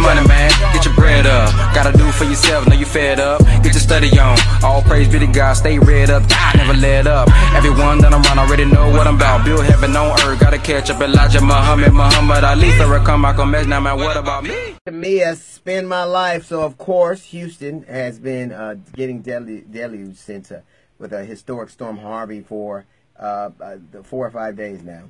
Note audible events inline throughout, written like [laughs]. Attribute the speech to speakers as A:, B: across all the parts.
A: money, man. Get your bread up. Gotta do for yourself, know you fed up. Get your study on. All praise be to God, stay red up. Die, never let up. Everyone that I'm around already know what I'm about. Build heaven on earth. Gotta catch up Elijah Muhammad, Muhammad Ali, Malcolm X. Now, man, what about me?
B: To Me, I spend my life. So, of course, Houston has been uh, getting deluged since uh, with a historic storm Harvey for uh, uh four or five days now.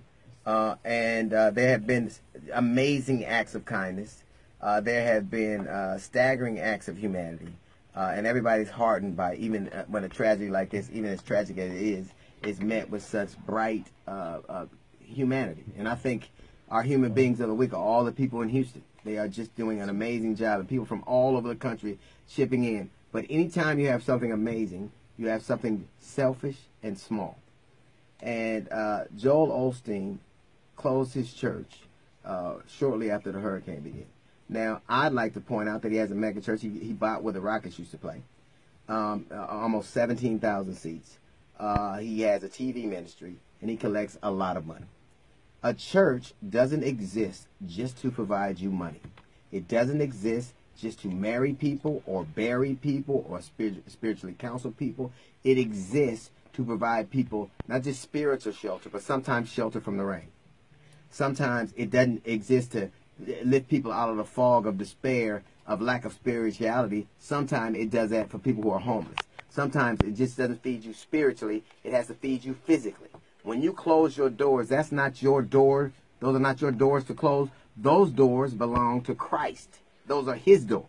B: Uh, and uh, there have been amazing acts of kindness. Uh, there have been uh, staggering acts of humanity. Uh, and everybody's heartened by even uh, when a tragedy like this, even as tragic as it is, is met with such bright humanity. And I think our human beings of the week are all the people in Houston. They are just doing an amazing job, and people from all over the country chipping in. But anytime you have something amazing, you have something selfish and small. And Joel Osteen closed his church uh, shortly after the hurricane began. Now, I'd like to point out that he has a mega church he, he bought where the Rockets used to play, um, uh, almost 17,000 seats. Uh, he has a TV ministry, and he collects a lot of money. A church doesn't exist just to provide you money. It doesn't exist just to marry people or bury people or spirit, spiritually counsel people. It exists to provide people not just spiritual shelter, but sometimes shelter from the rain sometimes it doesn't exist to lift people out of the fog of despair, of lack of spirituality. Sometimes it does that for people who are homeless. Sometimes it just doesn't feed you spiritually, it has to feed you physically. When you close your doors, that's not your door. Those are not your doors to close. Those doors belong to Christ. Those are his doors.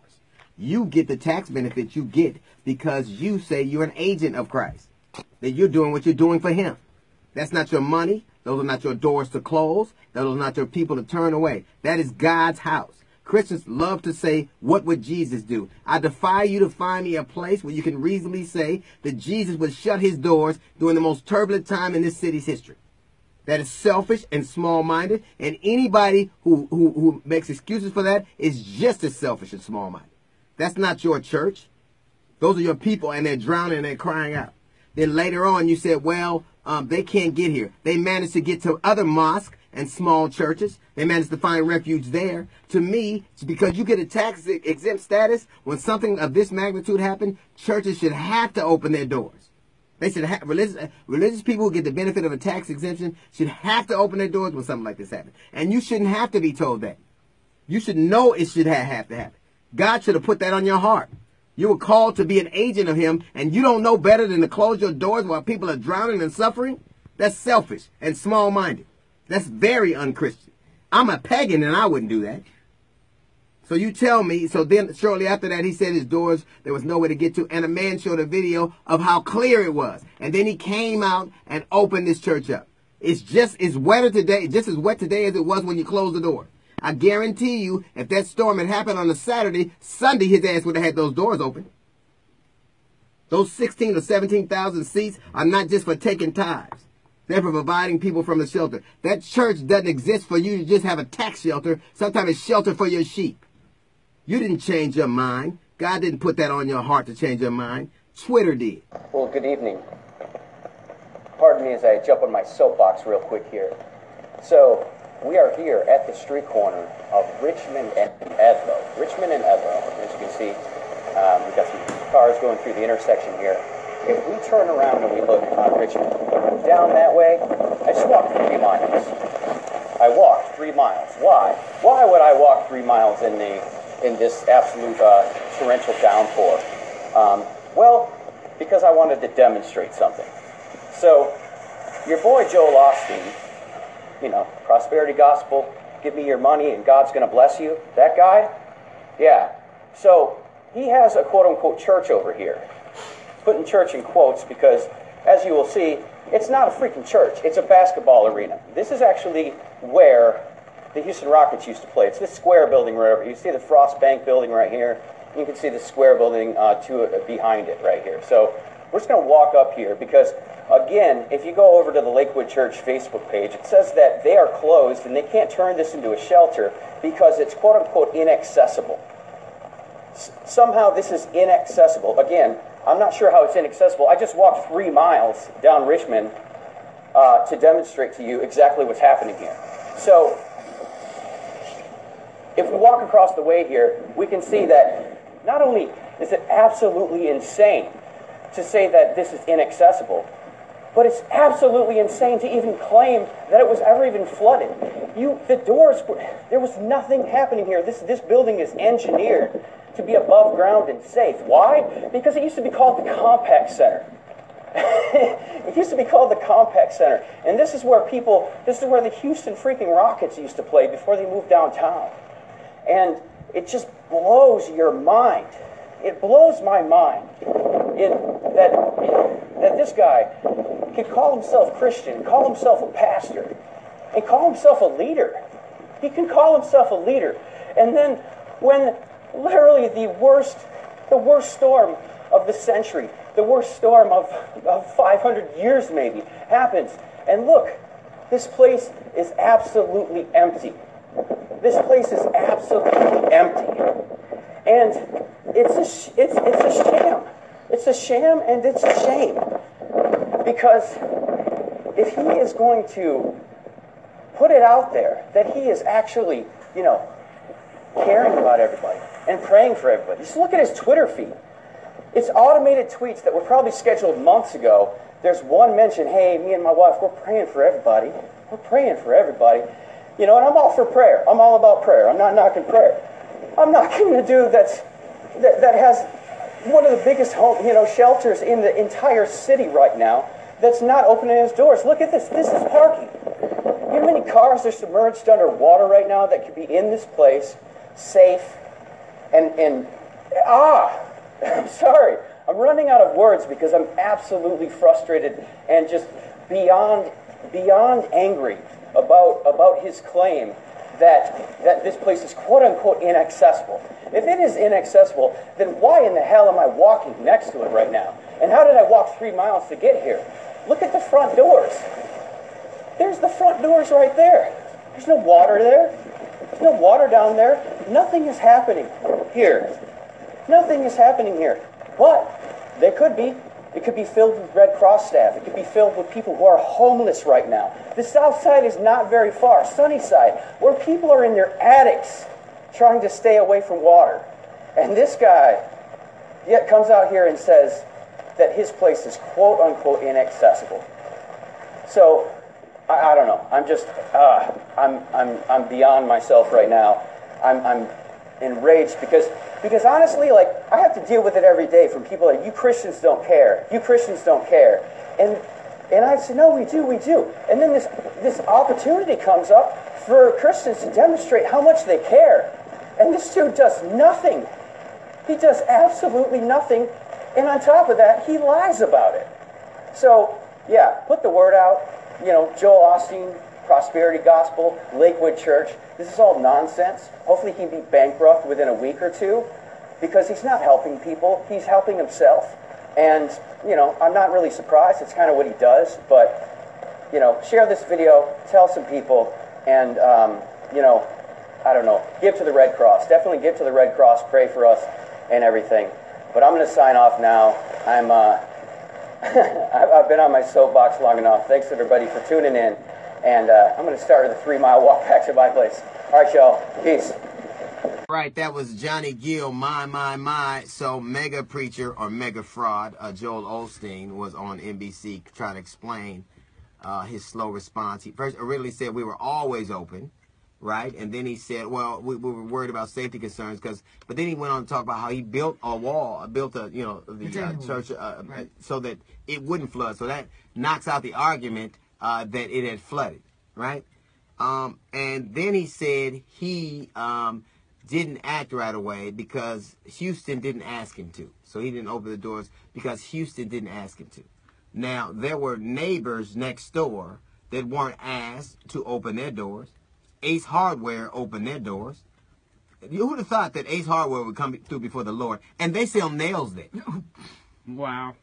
B: You get the tax benefit you get because you say you're an agent of Christ. That you're doing what you're doing for him. That's not your money. Those are not your doors to close. Those are not your people to turn away. That is God's house. Christians love to say, what would Jesus do? I defy you to find me a place where you can reasonably say that Jesus would shut his doors during the most turbulent time in this city's history. That is selfish and small-minded, and anybody who, who, who makes excuses for that is just as selfish and small-minded. That's not your church. Those are your people, and they're drowning and they're crying out. Then later on, you said, well, um, they can't get here. They managed to get to other mosques and small churches. They managed to find refuge there. To me, because you get a tax exempt status, when something of this magnitude happened, churches should have to open their doors. They should have religious religious people who get the benefit of a tax exemption should have to open their doors when something like this happens. And you shouldn't have to be told that. You should know it should have, have to happen. God should have put that on your heart. You were called to be an agent of him, and you don't know better than to close your doors while people are drowning and suffering? That's selfish and small minded. That's very unchristian. I'm a pagan and I wouldn't do that. So you tell me, so then shortly after that, he said his doors, there was nowhere to get to, and a man showed a video of how clear it was. And then he came out and opened this church up. It's just as wetter today, just as wet today as it was when you closed the door. I guarantee you, if that storm had happened on a Saturday, Sunday his ass would have had those doors open. Those 16 or 17,000 seats are not just for taking tithes. They're for providing people from the shelter. That church doesn't exist for you to just have a tax shelter. Sometimes it's shelter for your sheep. You didn't change your mind. God didn't put that on your heart to change your mind. Twitter did.
C: Well, good evening. Pardon me as I jump on my soapbox real quick here. So, we are here at the street corner of Richmond and Edloe. Richmond and Edloe, as you can see, um, we've got some cars going through the intersection here. If we turn around and we look on Richmond, down that way, I just walked three miles. I walked three miles. Why? Why would I walk three miles in the in this absolute uh, torrential downpour? Um, well, because I wanted to demonstrate something. So, your boy Joel Osteen you know, prosperity gospel, give me your money and God's going to bless you. That guy? Yeah. So he has a quote unquote church over here. Putting church in quotes because, as you will see, it's not a freaking church. It's a basketball arena. This is actually where the Houston Rockets used to play. It's this square building right over. You see the Frost Bank building right here. You can see the square building uh, to uh, behind it right here. So we're just going to walk up here because Again, if you go over to the Lakewood Church Facebook page, it says that they are closed and they can't turn this into a shelter because it's quote unquote inaccessible. S- somehow this is inaccessible. Again, I'm not sure how it's inaccessible. I just walked three miles down Richmond uh, to demonstrate to you exactly what's happening here. So, if we walk across the way here, we can see that not only is it absolutely insane to say that this is inaccessible, but it's absolutely insane to even claim that it was ever even flooded. You, the doors, there was nothing happening here. This, this building is engineered to be above ground and safe. Why? Because it used to be called the Compaq Center. [laughs] it used to be called the Compaq Center. And this is where people, this is where the Houston freaking Rockets used to play before they moved downtown. And it just blows your mind. It blows my mind that, that this guy can call himself Christian, call himself a pastor, and call himself a leader. He can call himself a leader. And then when literally the worst, the worst storm of the century, the worst storm of, of 500 years maybe, happens. And look, this place is absolutely empty. This place is absolutely empty. And it's a, it's, it's a sham. It's a sham and it's a shame. Because if he is going to put it out there that he is actually, you know, caring about everybody and praying for everybody, just look at his Twitter feed. It's automated tweets that were probably scheduled months ago. There's one mention, hey, me and my wife, we're praying for everybody. We're praying for everybody. You know, and I'm all for prayer. I'm all about prayer. I'm not knocking prayer. I'm knocking the dude that's, that, that has one of the biggest home, you know, shelters in the entire city right now that's not opening its doors. Look at this. This is parking. You know how many cars are submerged underwater right now that could be in this place, safe, and and ah, [laughs] I'm sorry. I'm running out of words because I'm absolutely frustrated and just beyond beyond angry about about his claim that that this place is quote unquote inaccessible. If it is inaccessible, then why in the hell am I walking next to it right now? And how did I walk three miles to get here? Look at the front doors. There's the front doors right there. There's no water there. There's no water down there. Nothing is happening here. Nothing is happening here. But there could be. It could be filled with Red Cross staff. It could be filled with people who are homeless right now. The South Side is not very far. Sunnyside, where people are in their attics trying to stay away from water. And this guy yet comes out here and says that his place is quote unquote inaccessible. So I, I don't know. I'm just uh, I'm I'm I'm beyond myself right now. I'm I'm enraged because because honestly, like I have to deal with it every day from people like you Christians don't care. You Christians don't care. And and I said, no, we do, we do. And then this this opportunity comes up for Christians to demonstrate how much they care. And this dude does nothing. He does absolutely nothing. And on top of that, he lies about it. So, yeah, put the word out. You know, Joel Osteen, Prosperity Gospel, Lakewood Church. This is all nonsense. Hopefully, he can be bankrupt within a week or two because he's not helping people, he's helping himself. And, you know, I'm not really surprised. It's kind of what he does. But, you know, share this video, tell some people, and, um, you know, I don't know, give to the Red Cross. Definitely give to the Red Cross. Pray for us and everything. But I'm going to sign off now. I'm, uh, [laughs] I've been on my soapbox long enough. Thanks everybody for tuning in. And uh, I'm going to start with a three mile walk [laughs] back to my place. All right, y'all. Peace.
B: Right, that was Johnny Gill, my, my, my. So, mega preacher or mega fraud, uh, Joel Osteen was on NBC trying to explain uh, his slow response. He first originally said we were always open right? And then he said, well, we, we were worried about safety concerns because, but then he went on to talk about how he built a wall, built a, you know, the uh, church uh, right. so that it wouldn't flood. So that knocks out the argument uh, that it had flooded, right? Um, and then he said he um, didn't act right away because Houston didn't ask him to. So he didn't open the doors because Houston didn't ask him to. Now, there were neighbors next door that weren't asked to open their doors Ace Hardware opened their doors. You would have thought that Ace Hardware would come through before the Lord, and they sell nails there. [laughs]
D: wow.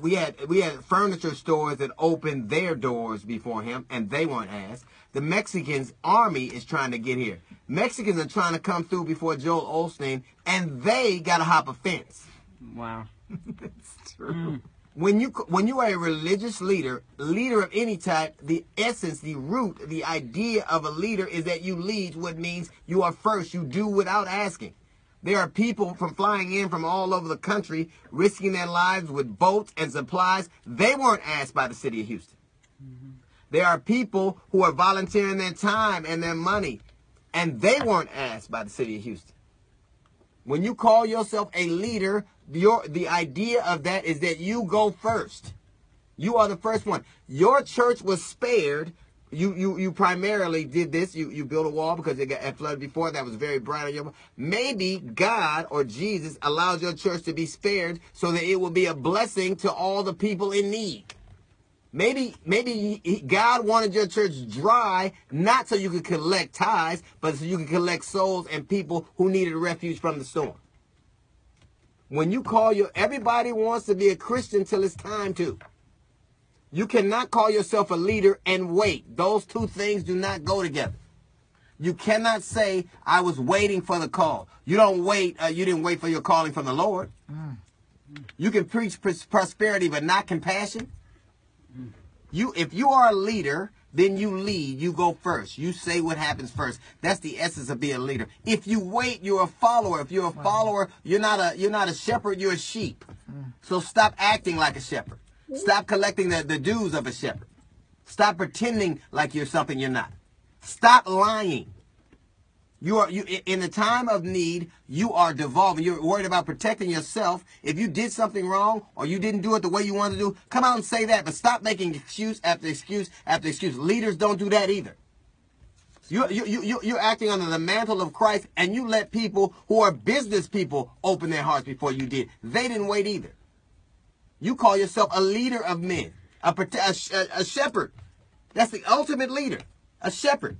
B: We had we had furniture stores that opened their doors before him, and they weren't asked. The Mexicans army is trying to get here. Mexicans are trying to come through before Joel Osteen, and they got to hop a fence.
D: Wow. [laughs]
B: That's true. Mm. when you when you are a religious leader, leader of any type, the essence, the root, the idea of a leader is that you lead. What means you are first. You do without asking. There are people from flying in from all over the country, risking their lives with boats and supplies. They weren't asked by the city of Houston. Mm-hmm. There are people who are volunteering their time and their money, and they weren't asked by the city of Houston. When you call yourself a leader, your the idea of that is that you go first. You are the first one. Your church was spared. You you you primarily did this. You you built a wall because it got flooded before. That was very bright on your. Maybe God or Jesus allows your church to be spared so that it will be a blessing to all the people in need. Maybe, maybe God wanted your church dry, not so you could collect tithes, but so you could collect souls and people who needed refuge from the storm. When you call your, everybody wants to be a Christian till it's time to. You cannot call yourself a leader and wait. Those two things do not go together. You cannot say, I was waiting for the call. You don't wait, uh, you didn't wait for your calling from the Lord. Mm. You can preach prosperity, but not compassion. You, if you are a leader, then you lead. You go first. You say what happens first. That's the essence of being a leader. If you wait, you're a follower. If you're a follower, you're not a you're not a shepherd. You're a sheep. So stop acting like a shepherd. Stop collecting the, the dues of a shepherd. Stop pretending like you're something you're not. Stop lying. You are you in the time of need, you are devolving. You're worried about protecting yourself. If you did something wrong or you didn't do it the way you wanted to do, come out and say that, but stop making excuse after excuse after excuse. Leaders don't do that either. You, you, you, you're acting under the mantle of Christ and you let people who are business people open their hearts before you did. They didn't wait either. You call yourself a leader of men, a, a, a shepherd. That's the ultimate leader, a shepherd.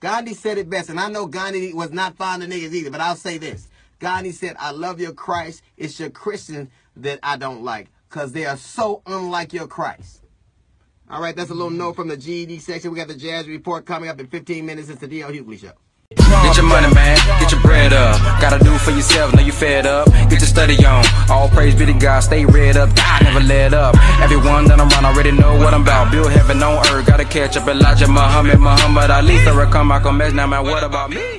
B: Gandhi said it best, and I know Gandhi was not fond of niggas either, but I'll say this. Gandhi said, I love your Christ. It's your Christian that I don't like because they are so unlike your Christ. All right, that's a little note from the GED section. We got the Jazz Report coming up in 15 minutes. It's the D.L. Hughley Show.
A: Get your money, man. Get your bread up. Gotta do for yourself. Know you fed up. Get your study on. All praise be to God. Stay read up. God never let up. Everyone that I'm around already know what I'm about. Build heaven on earth. Gotta catch up Elijah Muhammad, Muhammad Ali. Farrakhan, Malcolm X. Now, man, what about me?